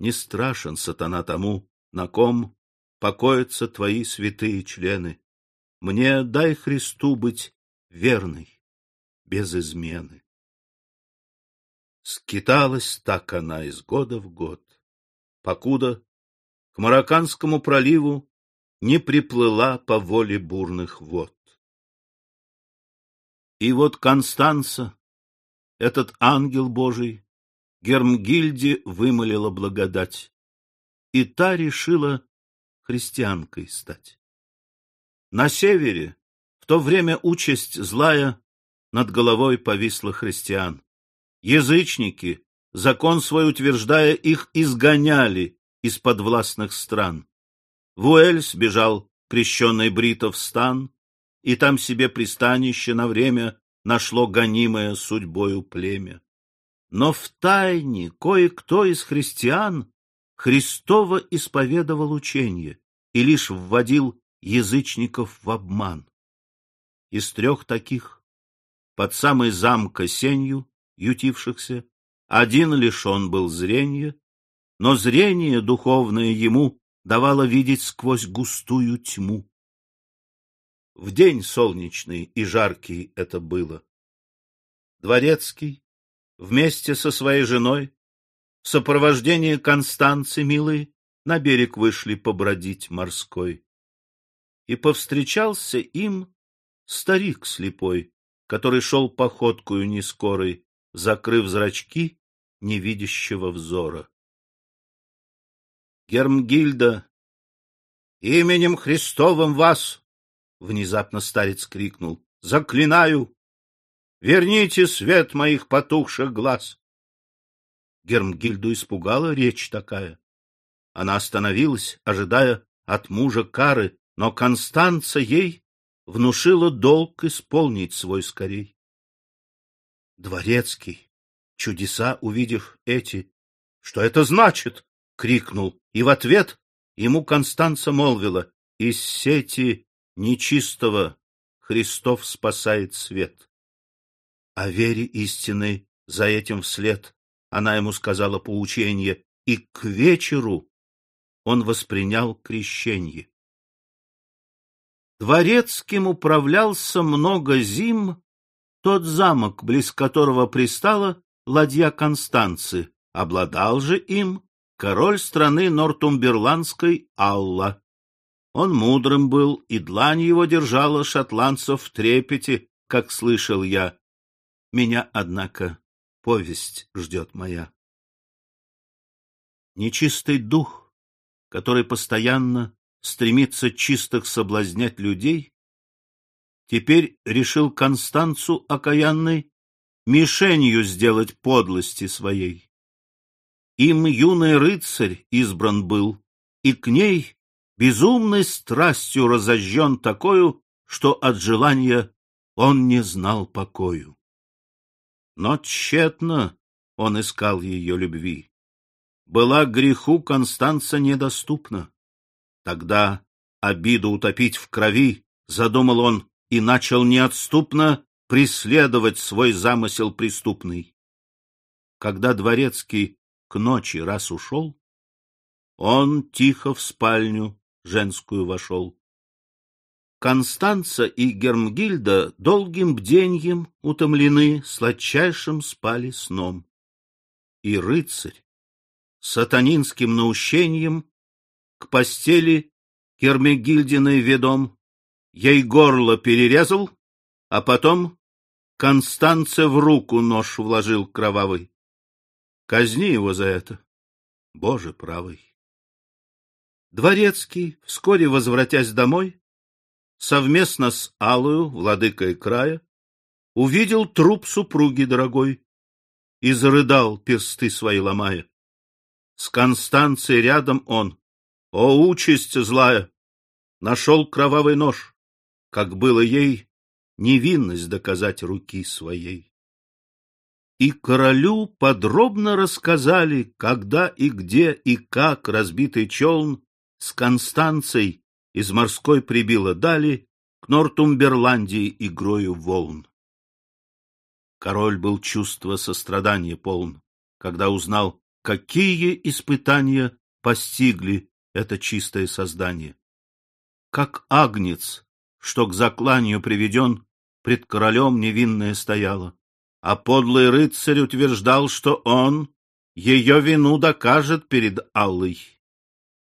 Не страшен сатана тому, на ком покоятся твои святые члены. Мне дай Христу быть верной, без измены. Скиталась так она из года в год, покуда к Марокканскому проливу не приплыла по воле бурных вод. И вот Констанца, этот ангел Божий, Гермгильде вымолила благодать, и та решила христианкой стать. На севере в то время участь злая над головой повисла христиан. Язычники, закон свой утверждая, их изгоняли из подвластных стран. В Уэльс бежал крещенный Бритов стан, и там себе пристанище на время нашло гонимое судьбою племя. Но в тайне кое-кто из христиан Христово исповедовал учение и лишь вводил язычников в обман. Из трех таких, под самой замка сенью, ютившихся, один лишен был зрения, но зрение духовное ему давало видеть сквозь густую тьму. В день солнечный и жаркий это было. Дворецкий вместе со своей женой в сопровождении Констанции милой на берег вышли побродить морской. И повстречался им старик слепой, который шел походкою нескорой, закрыв зрачки невидящего взора. Гермгильда, именем Христовым вас! — внезапно старец крикнул. — Заклинаю! Верните свет моих потухших глаз! Гермгильду испугала речь такая. Она остановилась, ожидая от мужа кары, но Констанца ей внушила долг исполнить свой скорей. Дворецкий, чудеса увидев эти, что это значит? — крикнул, и в ответ ему Констанца молвила, из сети нечистого Христов спасает свет. О вере истинной за этим вслед она ему сказала поучение, и к вечеру он воспринял крещение. Дворецким управлялся много зим тот замок, близ которого пристала ладья Констанцы, обладал же им король страны Нортумберландской Алла. Он мудрым был, и длань его держала шотландцев в трепете, как слышал я. Меня, однако, повесть ждет моя. Нечистый дух, который постоянно стремится чистых соблазнять людей, теперь решил Констанцу окаянной мишенью сделать подлости своей. Им юный рыцарь избран был, и к ней безумной страстью разожжен такою, что от желания он не знал покою. Но тщетно он искал ее любви. Была греху Констанца недоступна. Тогда обиду утопить в крови задумал он и начал неотступно преследовать свой замысел преступный. Когда дворецкий к ночи раз ушел, он тихо в спальню женскую вошел. Констанца и Гермгильда долгим бденьем утомлены, сладчайшим спали сном. И рыцарь сатанинским наущением к постели Гермегильдиной ведом ей горло перерезал, а потом Констанце в руку нож вложил кровавый. Казни его за это, Боже правый. Дворецкий, вскоре возвратясь домой, совместно с Алую, владыкой края, увидел труп супруги дорогой и зарыдал, персты свои ломая. С Констанцией рядом он, о, участь злая, нашел кровавый нож, как было ей невинность доказать руки своей. И королю подробно рассказали, когда и где и как разбитый челн с Констанцией из морской прибило дали к Нортумберландии игрою волн. Король был чувство сострадания полн, когда узнал какие испытания постигли это чистое создание. Как агнец, что к закланию приведен, пред королем невинная стояла, а подлый рыцарь утверждал, что он ее вину докажет перед Аллой.